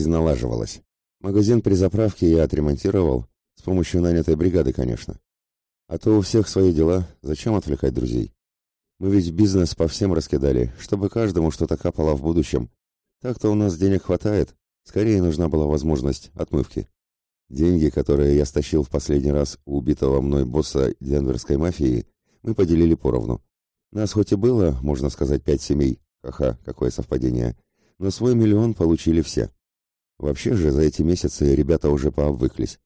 жизнь налаживалась. Магазин при заправке я отремонтировал, с помощью нанятой бригады, конечно. А то у всех свои дела, зачем отвлекать друзей? Мы ведь бизнес по всем раскидали, чтобы каждому что-то капало в будущем. Так-то у нас денег хватает, скорее нужна была возможность отмывки. Деньги, которые я стащил в последний раз у убитого мной босса денверской мафии, мы поделили поровну. Нас хоть и было, можно сказать, пять семей, ха-ха, какое совпадение, но свой миллион получили все. Вообще же за эти месяцы ребята уже пообвыклись.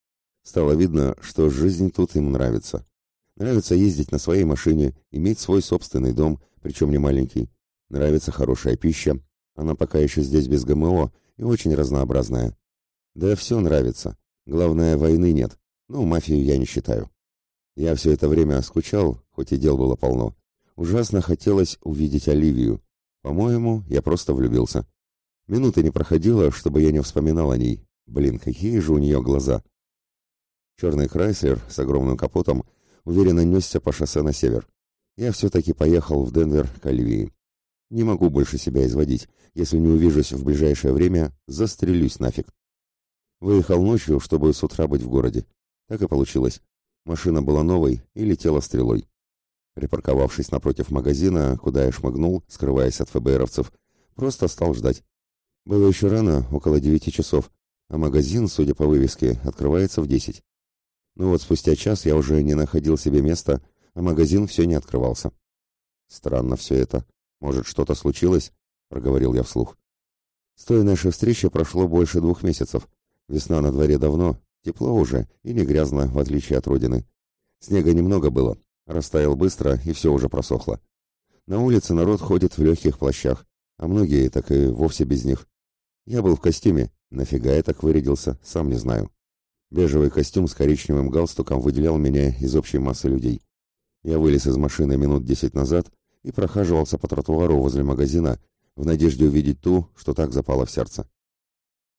Стало видно, что жизнь тут им нравится. Нравится ездить на своей машине, иметь свой собственный дом, причем не маленький. Нравится хорошая пища. Она пока еще здесь без ГМО и очень разнообразная. Да все нравится. Главное, войны нет. Ну, мафию я не считаю. Я все это время скучал, хоть и дел было полно. Ужасно хотелось увидеть Оливию. По-моему, я просто влюбился. Минуты не проходило, чтобы я не вспоминал о ней. Блин, какие же у нее глаза. Черный Крайслер с огромным капотом уверенно несся по шоссе на север. Я все-таки поехал в Денвер к Оливии. Не могу больше себя изводить. Если не увижусь в ближайшее время, застрелюсь нафиг. Выехал ночью, чтобы с утра быть в городе. Так и получилось. Машина была новой и летела стрелой. Припарковавшись напротив магазина, куда я шмыгнул, скрываясь от ФБРовцев, просто стал ждать. Было еще рано, около девяти часов, а магазин, судя по вывеске, открывается в десять. Ну вот спустя час я уже не находил себе места, а магазин все не открывался. Странно все это. Может, что-то случилось? Проговорил я вслух. С той нашей встречи прошло больше двух месяцев. Весна на дворе давно, тепло уже и не грязно, в отличие от родины. Снега немного было, растаял быстро и все уже просохло. На улице народ ходит в легких плащах, а многие так и вовсе без них. Я был в костюме, нафига я так вырядился, сам не знаю. Бежевый костюм с коричневым галстуком выделял меня из общей массы людей. Я вылез из машины минут десять назад и прохаживался по тротуару возле магазина в надежде увидеть ту, что так запало в сердце.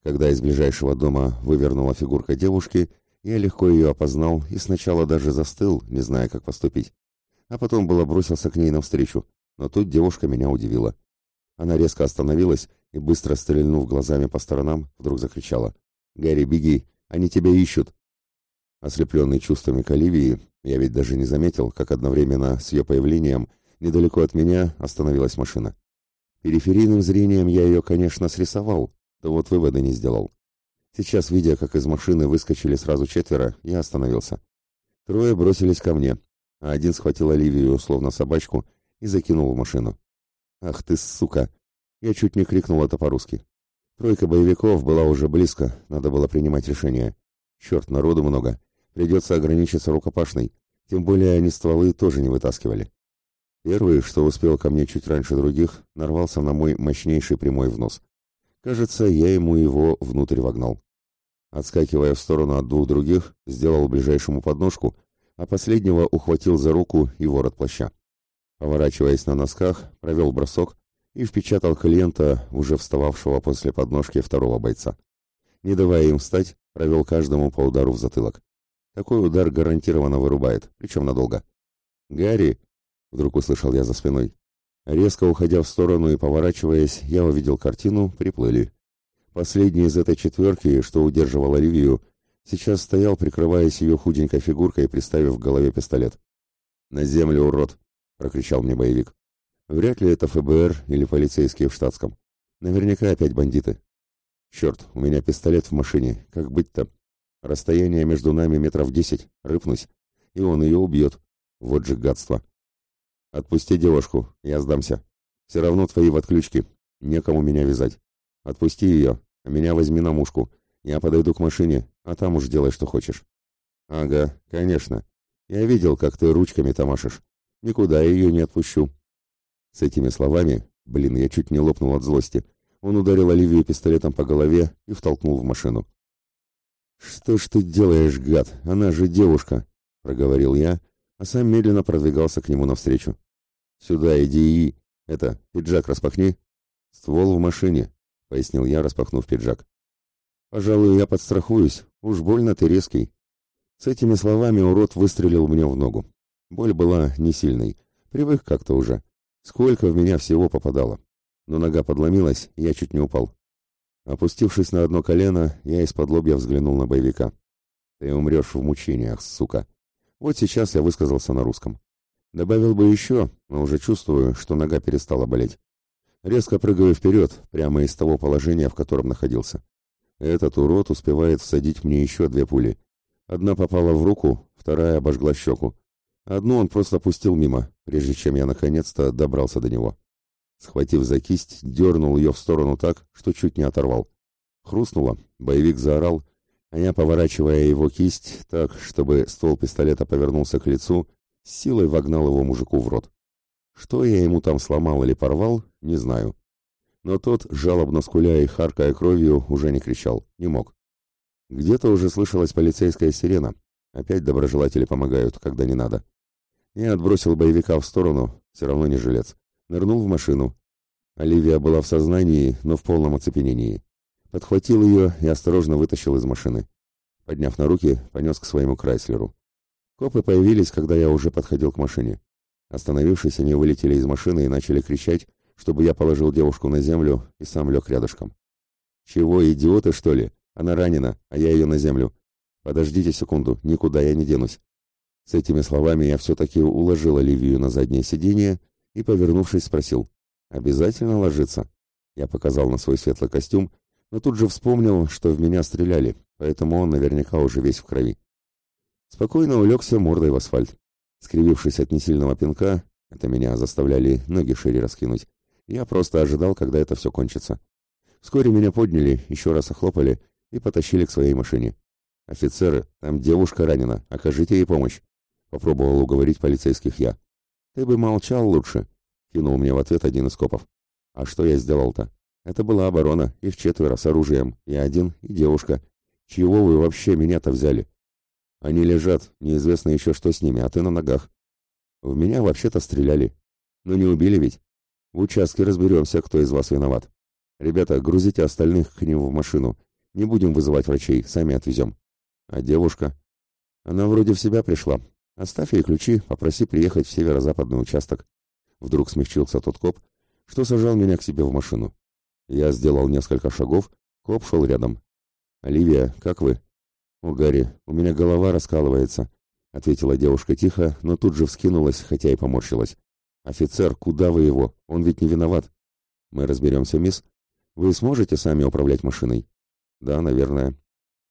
Когда из ближайшего дома вывернула фигурка девушки, я легко ее опознал и сначала даже застыл, не зная, как поступить. А потом было бросился к ней навстречу, но тут девушка меня удивила. Она резко остановилась и, быстро стрельнув глазами по сторонам, вдруг закричала. «Гарри, беги! Они тебя ищут. Ослепленный чувствами к Оливии, я ведь даже не заметил, как одновременно с ее появлением недалеко от меня остановилась машина. Периферийным зрением я ее, конечно, срисовал, то вот вывода не сделал. Сейчас, видя, как из машины выскочили сразу четверо, я остановился. Трое бросились ко мне, а один схватил Оливию, словно собачку, и закинул в машину. «Ах ты, сука!» Я чуть не крикнул это по-русски. Тройка боевиков была уже близко, надо было принимать решение. Черт, народу много. Придется ограничиться рукопашной. Тем более они стволы тоже не вытаскивали. Первый, что успел ко мне чуть раньше других, нарвался на мой мощнейший прямой в нос. Кажется, я ему его внутрь вогнал. Отскакивая в сторону от двух других, сделал ближайшему подножку, а последнего ухватил за руку и ворот плаща. Поворачиваясь на носках, провел бросок и впечатал клиента, уже встававшего после подножки второго бойца. Не давая им встать, провел каждому по удару в затылок. Такой удар гарантированно вырубает, причем надолго. «Гарри!» — вдруг услышал я за спиной. Резко уходя в сторону и поворачиваясь, я увидел картину, приплыли. Последний из этой четверки, что удерживал Оливию, сейчас стоял, прикрываясь ее худенькой фигуркой, приставив к голове пистолет. «На землю, урод!» — прокричал мне боевик. Вряд ли это ФБР или полицейские в штатском. Наверняка опять бандиты. Черт, у меня пистолет в машине. Как быть-то? Расстояние между нами метров десять. Рыпнусь. И он ее убьет. Вот же гадство. Отпусти девушку, я сдамся. Все равно твои в отключке. Некому меня вязать. Отпусти ее, а меня возьми на мушку. Я подойду к машине, а там уж делай, что хочешь. Ага, конечно. Я видел, как ты ручками тамашишь. Никуда ее не отпущу. С этими словами, блин, я чуть не лопнул от злости, он ударил Оливию пистолетом по голове и втолкнул в машину. «Что ж ты делаешь, гад? Она же девушка!» — проговорил я, а сам медленно продвигался к нему навстречу. «Сюда иди и... Это, пиджак распахни!» «Ствол в машине», — пояснил я, распахнув пиджак. «Пожалуй, я подстрахуюсь. Уж больно ты резкий». С этими словами урод выстрелил мне в ногу. Боль была не сильной. Привык как-то уже. Сколько в меня всего попадало. Но нога подломилась, я чуть не упал. Опустившись на одно колено, я из-под лобья взглянул на боевика. «Ты умрешь в мучениях, сука!» Вот сейчас я высказался на русском. Добавил бы еще, но уже чувствую, что нога перестала болеть. Резко прыгаю вперед, прямо из того положения, в котором находился. Этот урод успевает всадить мне еще две пули. Одна попала в руку, вторая обожгла щеку. Одну он просто пустил мимо, прежде чем я наконец-то добрался до него. Схватив за кисть, дернул ее в сторону так, что чуть не оторвал. Хрустнуло, боевик заорал, а я, поворачивая его кисть так, чтобы ствол пистолета повернулся к лицу, силой вогнал его мужику в рот. Что я ему там сломал или порвал, не знаю. Но тот, жалобно скуля и харкая кровью, уже не кричал, не мог. Где-то уже слышалась полицейская сирена. Опять доброжелатели помогают, когда не надо. Я отбросил боевика в сторону, все равно не жилец. Нырнул в машину. Оливия была в сознании, но в полном оцепенении. Подхватил ее и осторожно вытащил из машины. Подняв на руки, понес к своему Крайслеру. Копы появились, когда я уже подходил к машине. Остановившись, они вылетели из машины и начали кричать, чтобы я положил девушку на землю и сам лег рядышком. «Чего, идиоты, что ли? Она ранена, а я ее на землю. Подождите секунду, никуда я не денусь». С этими словами я все-таки уложил Оливию на заднее сиденье и, повернувшись, спросил, «Обязательно ложиться?» Я показал на свой светлый костюм, но тут же вспомнил, что в меня стреляли, поэтому он наверняка уже весь в крови. Спокойно улегся мордой в асфальт. Скривившись от несильного пинка, это меня заставляли ноги шире раскинуть, я просто ожидал, когда это все кончится. Вскоре меня подняли, еще раз охлопали и потащили к своей машине. «Офицеры, там девушка ранена, окажите ей помощь», — попробовал уговорить полицейских я. «Ты бы молчал лучше», — кинул мне в ответ один из копов. «А что я сделал-то? Это была оборона, их четверо с оружием, и один, и девушка. Чего вы вообще меня-то взяли?» «Они лежат, неизвестно еще что с ними, а ты на ногах». «В меня вообще-то стреляли. Но не убили ведь?» В участке разберемся, кто из вас виноват. Ребята, грузите остальных к ним в машину. Не будем вызывать врачей, сами отвезем. А девушка? Она вроде в себя пришла. Оставь ей ключи, попроси приехать в северо-западный участок. Вдруг смягчился тот коп, что сажал меня к себе в машину. Я сделал несколько шагов, коп шел рядом. «Оливия, как вы?» «О, Гарри, у меня голова раскалывается», — ответила девушка тихо, но тут же вскинулась, хотя и поморщилась. «Офицер, куда вы его? Он ведь не виноват». «Мы разберемся, мисс. Вы сможете сами управлять машиной?» «Да, наверное.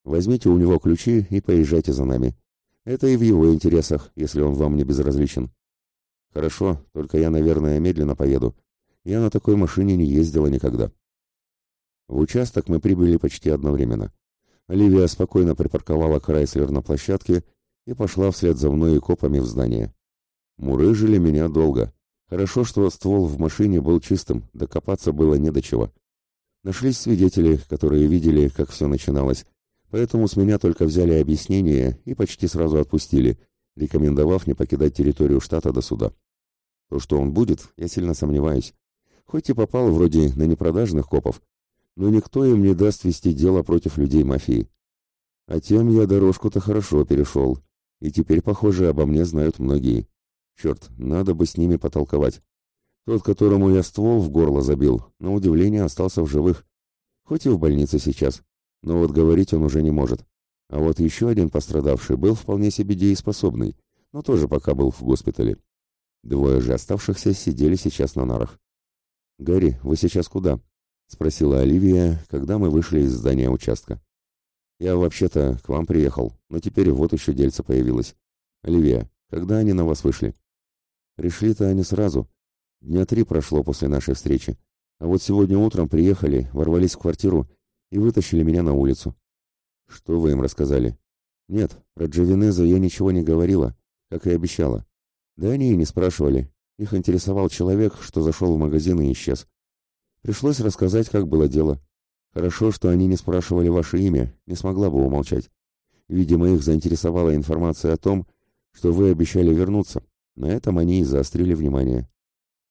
Возьмите у него ключи и поезжайте за нами. Это и в его интересах, если он вам не безразличен». «Хорошо, только я, наверное, медленно поеду. Я на такой машине не ездила никогда». В участок мы прибыли почти одновременно. Оливия спокойно припарковала Крайслер на площадке и пошла вслед за мной и копами в здание. Мурыжили меня долго. Хорошо, что ствол в машине был чистым, докопаться было не до чего. Нашлись свидетели, которые видели, как все начиналось, поэтому с меня только взяли объяснение и почти сразу отпустили, рекомендовав не покидать территорию штата до суда. То, что он будет, я сильно сомневаюсь. Хоть и попал вроде на непродажных копов, но никто им не даст вести дело против людей мафии. А тем я дорожку-то хорошо перешел, и теперь, похоже, обо мне знают многие. Черт, надо бы с ними потолковать. Тот, которому я ствол в горло забил, на удивление остался в живых. Хоть и в больнице сейчас, но вот говорить он уже не может. А вот еще один пострадавший был вполне себе дееспособный, но тоже пока был в госпитале. Двое же оставшихся сидели сейчас на нарах. «Гарри, вы сейчас куда?» — спросила Оливия, когда мы вышли из здания участка. «Я вообще-то к вам приехал, но теперь вот еще дельце появилось. Оливия, когда они на вас вышли?» Пришли-то они сразу. Дня три прошло после нашей встречи. А вот сегодня утром приехали, ворвались в квартиру и вытащили меня на улицу. Что вы им рассказали? Нет, про Джавинеза я ничего не говорила, как и обещала. Да они и не спрашивали. Их интересовал человек, что зашел в магазин и исчез. Пришлось рассказать, как было дело. Хорошо, что они не спрашивали ваше имя, не смогла бы умолчать. Видимо, их заинтересовала информация о том, что вы обещали вернуться, на этом они и заострили внимание.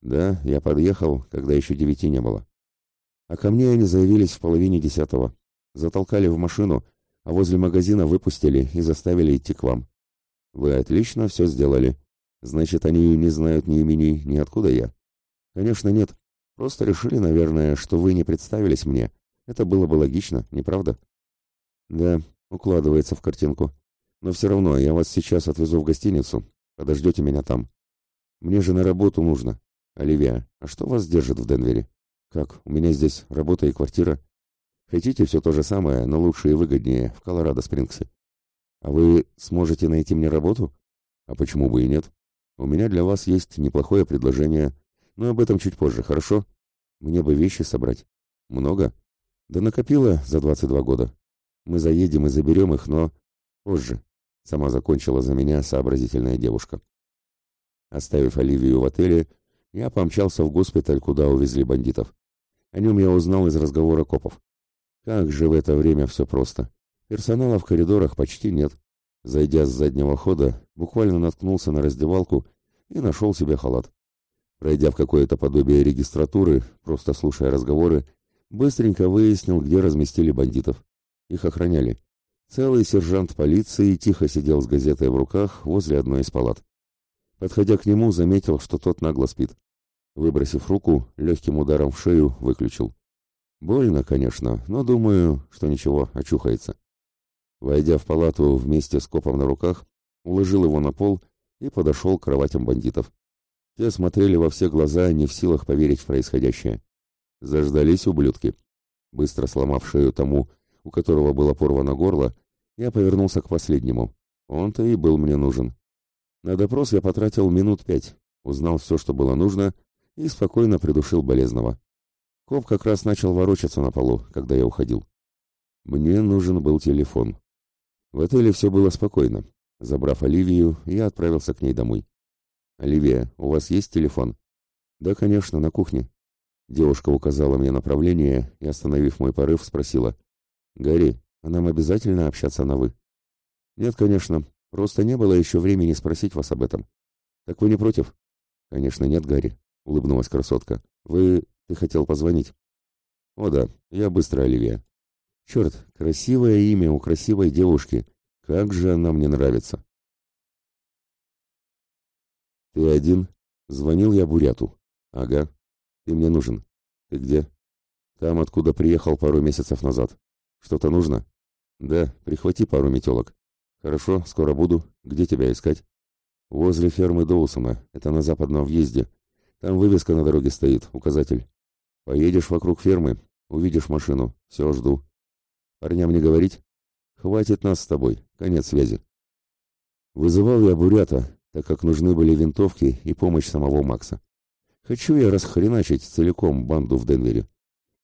Да, я подъехал, когда еще девяти не было. А ко мне они заявились в половине десятого. Затолкали в машину, а возле магазина выпустили и заставили идти к вам. Вы отлично все сделали. Значит, они не знают ни имени, ни откуда я. Конечно, нет. Просто решили, наверное, что вы не представились мне, Это было бы логично, не правда? Да, укладывается в картинку. Но все равно я вас сейчас отвезу в гостиницу. Подождете меня там. Мне же на работу нужно. Оливия, а что вас держит в Денвере? Как, у меня здесь работа и квартира. Хотите все то же самое, но лучше и выгоднее, в Колорадо-Спрингсе. А вы сможете найти мне работу? А почему бы и нет? У меня для вас есть неплохое предложение, но об этом чуть позже, хорошо? Мне бы вещи собрать. Много? Да накопила за 22 года. Мы заедем и заберем их, но позже. Сама закончила за меня сообразительная девушка. Оставив Оливию в отеле, я помчался в госпиталь, куда увезли бандитов. О нем я узнал из разговора копов. Как же в это время все просто. Персонала в коридорах почти нет. Зайдя с заднего хода, буквально наткнулся на раздевалку и нашел себе халат. Пройдя в какое-то подобие регистратуры, просто слушая разговоры, быстренько выяснил, где разместили бандитов. Их охраняли. Целый сержант полиции тихо сидел с газетой в руках возле одной из палат. Подходя к нему, заметил, что тот нагло спит. Выбросив руку, легким ударом в шею выключил. Больно, конечно, но думаю, что ничего, очухается. Войдя в палату вместе с копом на руках, уложил его на пол и подошел к кроватям бандитов. Те смотрели во все глаза, не в силах поверить в происходящее. Заждались ублюдки. Быстро сломав шею тому, у которого было порвано горло, я повернулся к последнему. Он-то и был мне нужен. На допрос я потратил минут пять, узнал все, что было нужно, и спокойно придушил болезного. Коп как раз начал ворочаться на полу, когда я уходил. Мне нужен был телефон. В отеле все было спокойно. Забрав Оливию, я отправился к ней домой. «Оливия, у вас есть телефон?» «Да, конечно, на кухне». Девушка указала мне направление и, остановив мой порыв, спросила. «Гарри, а нам обязательно общаться на «вы»?» «Нет, конечно. Просто не было еще времени спросить вас об этом. Так вы не против? Конечно, нет, Гарри, улыбнулась красотка. Вы... ты хотел позвонить? О да, я быстро, Оливия. Черт, красивое имя у красивой девушки. Как же она мне нравится. Ты один? Звонил я Буряту. Ага. Ты мне нужен. Ты где? Там, откуда приехал пару месяцев назад. Что-то нужно? Да, прихвати пару метелок. «Хорошо, скоро буду. Где тебя искать?» «Возле фермы Доусона. Это на западном въезде. Там вывеска на дороге стоит, указатель. Поедешь вокруг фермы, увидишь машину. Все, жду. Парням не говорить? Хватит нас с тобой. Конец связи». Вызывал я Бурята, так как нужны были винтовки и помощь самого Макса. Хочу я расхреначить целиком банду в Денвере.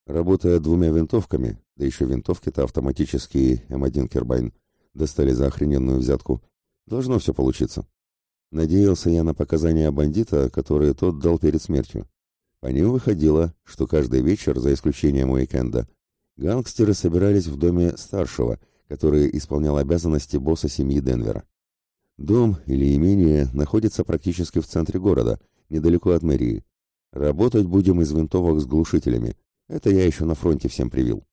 Работая двумя винтовками, да еще винтовки-то автоматические М1 Кербайн, достали за охрененную взятку. Должно все получиться. Надеялся я на показания бандита, которые тот дал перед смертью. По ним выходило, что каждый вечер, за исключением уикенда, гангстеры собирались в доме старшего, который исполнял обязанности босса семьи Денвера. Дом или имение находится практически в центре города, недалеко от мэрии. Работать будем из винтовок с глушителями. Это я еще на фронте всем привил.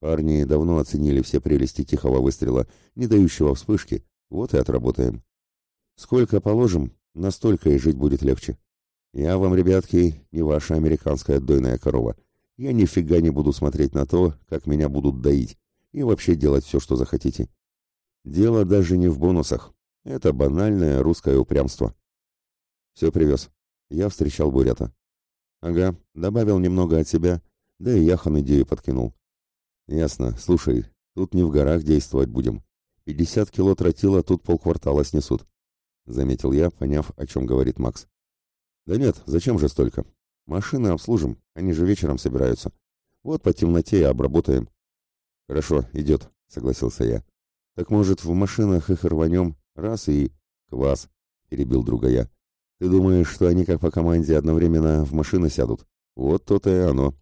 Парни давно оценили все прелести тихого выстрела, не дающего вспышки. Вот и отработаем. Сколько положим, настолько и жить будет легче. Я вам, ребятки, не ваша американская дойная корова. Я нифига не буду смотреть на то, как меня будут доить, и вообще делать все, что захотите. Дело даже не в бонусах. Это банальное русское упрямство. Все привез. Я встречал Бурята. Ага, добавил немного от себя, да и Яхан идею подкинул. Ясно. Слушай, тут не в горах действовать будем. Пятьдесят кило тротила тут полквартала снесут. Заметил я, поняв, о чем говорит Макс. Да нет, зачем же столько? Машины обслужим, они же вечером собираются. Вот по темноте и обработаем. Хорошо, идет, согласился я. Так может, в машинах их рванем, раз и... Квас, перебил друга я. Ты думаешь, что они как по команде одновременно в машины сядут? Вот то-то и оно.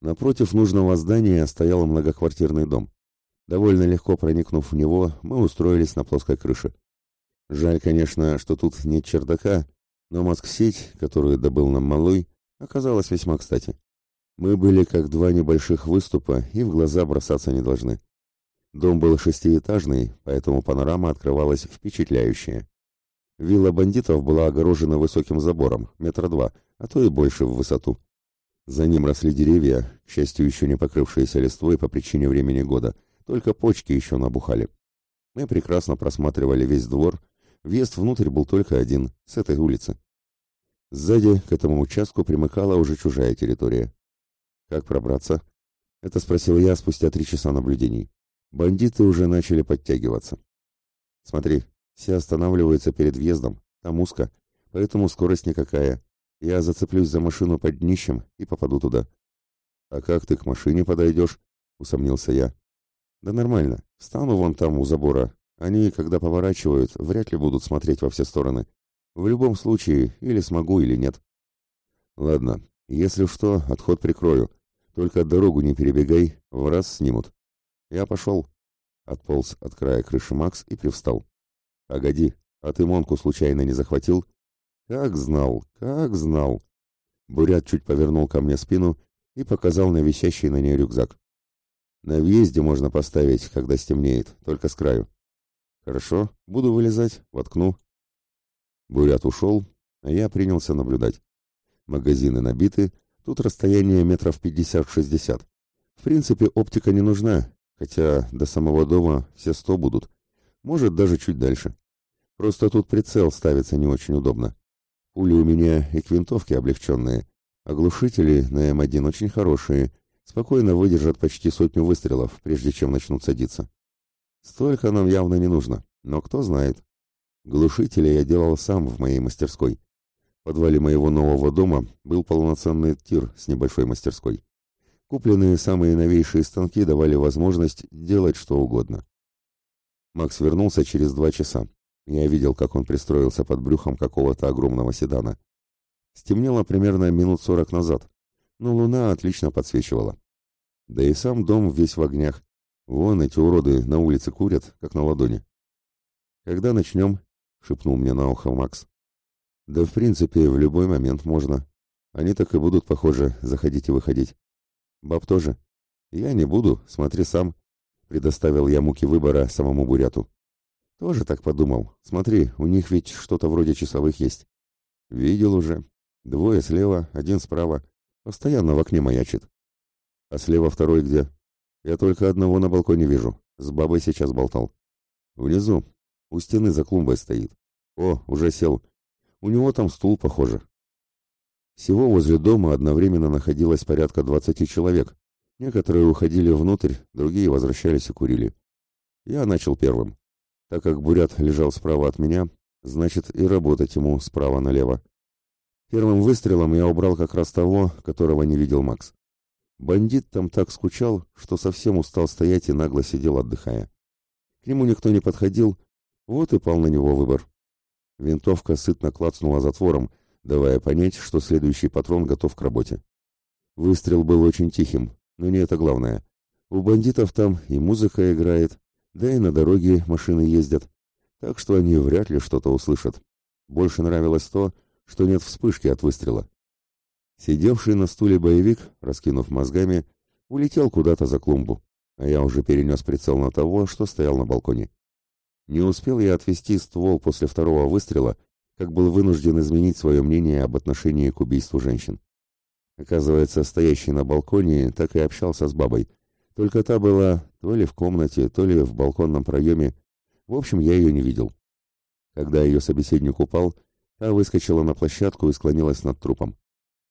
Напротив нужного здания стоял многоквартирный дом. Довольно легко проникнув в него, мы устроились на плоской крыше. Жаль, конечно, что тут нет чердака, но мозг-сеть, которую добыл нам малой, оказалась весьма кстати. Мы были как два небольших выступа и в глаза бросаться не должны. Дом был шестиэтажный, поэтому панорама открывалась впечатляющая. Вилла бандитов была огорожена высоким забором, метра два, а то и больше в высоту. За ним росли деревья, к счастью, еще не покрывшиеся листвой по причине времени года, только почки еще набухали. Мы прекрасно просматривали весь двор, въезд внутрь был только один, с этой улицы. Сзади к этому участку примыкала уже чужая территория. «Как пробраться?» — это спросил я спустя три часа наблюдений. Бандиты уже начали подтягиваться. «Смотри, все останавливаются перед въездом, там узко, поэтому скорость никакая. Я зацеплюсь за машину под днищем и попаду туда». «А как ты к машине подойдешь?» — усомнился я. «Да нормально. Стану вон там у забора. Они, когда поворачивают, вряд ли будут смотреть во все стороны. В любом случае, или смогу, или нет». «Ладно, если что, отход прикрою. Только дорогу не перебегай, в раз снимут». «Я пошел». Отполз от края крыши Макс и привстал. «Погоди, а ты Монку случайно не захватил?» «Как знал, как знал!» Бурят чуть повернул ко мне спину и показал на висящий на ней рюкзак. На въезде можно поставить, когда стемнеет, только с краю. Хорошо, буду вылезать, воткну. Бурят ушел, а я принялся наблюдать. Магазины набиты, тут расстояние метров пятьдесят-шестьдесят. В принципе, оптика не нужна, хотя до самого дома все сто будут. Может, даже чуть дальше. Просто тут прицел ставится не очень удобно. Пули у меня и к винтовке облегченные. Оглушители на М1 очень хорошие — спокойно выдержат почти сотню выстрелов, прежде чем начнут садиться. Столько нам явно не нужно, но кто знает. Глушители я делал сам в моей мастерской. В подвале моего нового дома был полноценный тир с небольшой мастерской. Купленные самые новейшие станки давали возможность делать что угодно. Макс вернулся через два часа. Я видел, как он пристроился под брюхом какого-то огромного седана. Стемнело примерно минут сорок назад но луна отлично подсвечивала. Да и сам дом весь в огнях. Вон эти уроды на улице курят, как на ладони. «Когда начнем?» — шепнул мне на ухо Макс. «Да в принципе, в любой момент можно. Они так и будут, похоже, заходить и выходить. Баб тоже. Я не буду, смотри сам». Предоставил я муки выбора самому Буряту. Тоже так подумал. Смотри, у них ведь что-то вроде часовых есть. Видел уже. Двое слева, один справа. Постоянно в окне маячит. А слева второй где? Я только одного на балконе вижу. С бабой сейчас болтал. Внизу. У стены за клумбой стоит. О, уже сел. У него там стул, похоже. Всего возле дома одновременно находилось порядка двадцати человек. Некоторые уходили внутрь, другие возвращались и курили. Я начал первым. Так как Бурят лежал справа от меня, значит и работать ему справа налево. Первым выстрелом я убрал как раз того, которого не видел Макс. Бандит там так скучал, что совсем устал стоять и нагло сидел, отдыхая. К нему никто не подходил, вот и пал на него выбор. Винтовка сытно клацнула затвором, давая понять, что следующий патрон готов к работе. Выстрел был очень тихим, но не это главное. У бандитов там и музыка играет, да и на дороге машины ездят, так что они вряд ли что-то услышат. Больше нравилось то, что нет вспышки от выстрела. Сидевший на стуле боевик, раскинув мозгами, улетел куда-то за клумбу, а я уже перенес прицел на того, что стоял на балконе. Не успел я отвести ствол после второго выстрела, как был вынужден изменить свое мнение об отношении к убийству женщин. Оказывается, стоящий на балконе так и общался с бабой, только та была то ли в комнате, то ли в балконном проеме. В общем, я ее не видел. Когда ее собеседник упал, Та выскочила на площадку и склонилась над трупом.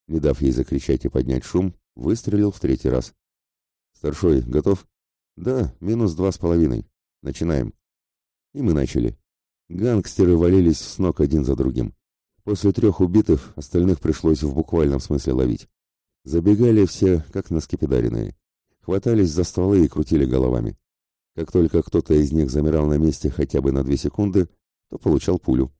Не дав ей закричать и поднять шум, выстрелил в третий раз. «Старшой, готов?» «Да, минус два с половиной. Начинаем». И мы начали. Гангстеры валились с ног один за другим. После трех убитых остальных пришлось в буквальном смысле ловить. Забегали все, как на скипидаренные. Хватались за стволы и крутили головами. Как только кто-то из них замирал на месте хотя бы на две секунды, то получал пулю.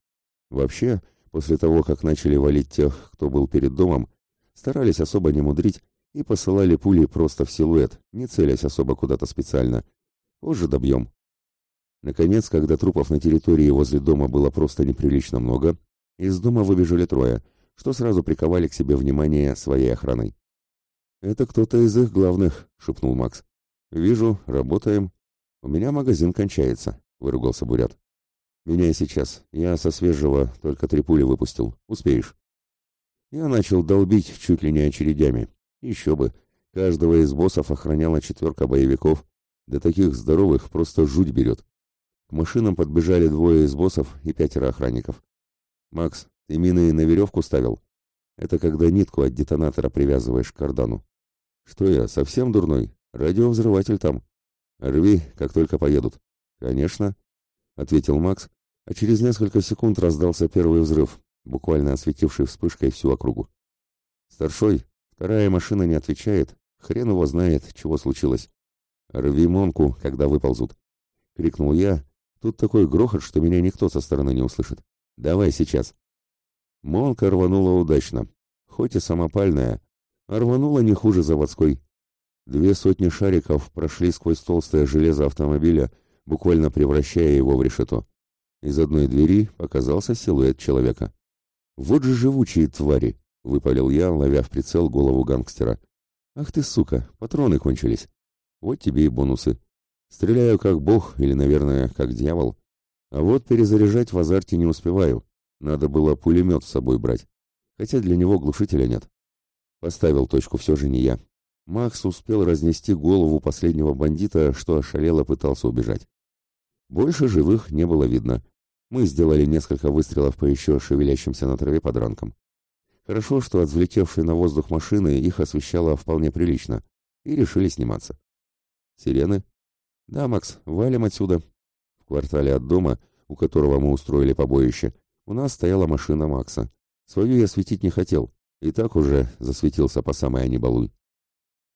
Вообще, После того, как начали валить тех, кто был перед домом, старались особо не мудрить и посылали пули просто в силуэт, не целясь особо куда-то специально. Позже добьем. Наконец, когда трупов на территории возле дома было просто неприлично много, из дома выбежали трое, что сразу приковали к себе внимание своей охраной. «Это кто-то из их главных», — шепнул Макс. «Вижу, работаем. У меня магазин кончается», — выругался Бурят. «Меняй сейчас. Я со свежего только три пули выпустил. Успеешь». Я начал долбить чуть ли не очередями. Еще бы, каждого из боссов охраняла четверка боевиков, да таких здоровых просто жуть берет. К машинам подбежали двое из боссов и пятеро охранников. «Макс, ты мины на веревку ставил?» «Это когда нитку от детонатора привязываешь к кардану». «Что я, совсем дурной? Радиовзрыватель там». «Рви, как только поедут». «Конечно», — ответил Макс, а через несколько секунд раздался первый взрыв, буквально осветивший вспышкой всю округу. «Старшой, вторая машина не отвечает, хрен его знает, чего случилось. Рви монку, когда выползут», — крикнул я. «Тут такой грохот, что меня никто со стороны не услышит. Давай сейчас». Монка рванула удачно, хоть и самопальная, а рванула не хуже заводской. Две сотни шариков прошли сквозь толстое железо автомобиля, буквально превращая его в решето. Из одной двери показался силуэт человека. «Вот же живучие твари!» — выпалил я, ловя в прицел голову гангстера. «Ах ты, сука, патроны кончились. Вот тебе и бонусы. Стреляю как бог или, наверное, как дьявол. А вот перезаряжать в азарте не успеваю. Надо было пулемет с собой брать. Хотя для него глушителя нет. Поставил точку все же не я. Макс успел разнести голову последнего бандита, что ошалело пытался убежать. Больше живых не было видно. Мы сделали несколько выстрелов по еще шевелящимся на траве подранкам. Хорошо, что от взлетевшей на воздух машины их освещало вполне прилично, и решили сниматься. Сирены? Да, Макс, валим отсюда. В квартале от дома, у которого мы устроили побоище, у нас стояла машина Макса. Свою я светить не хотел, и так уже засветился по самой Анибалуй.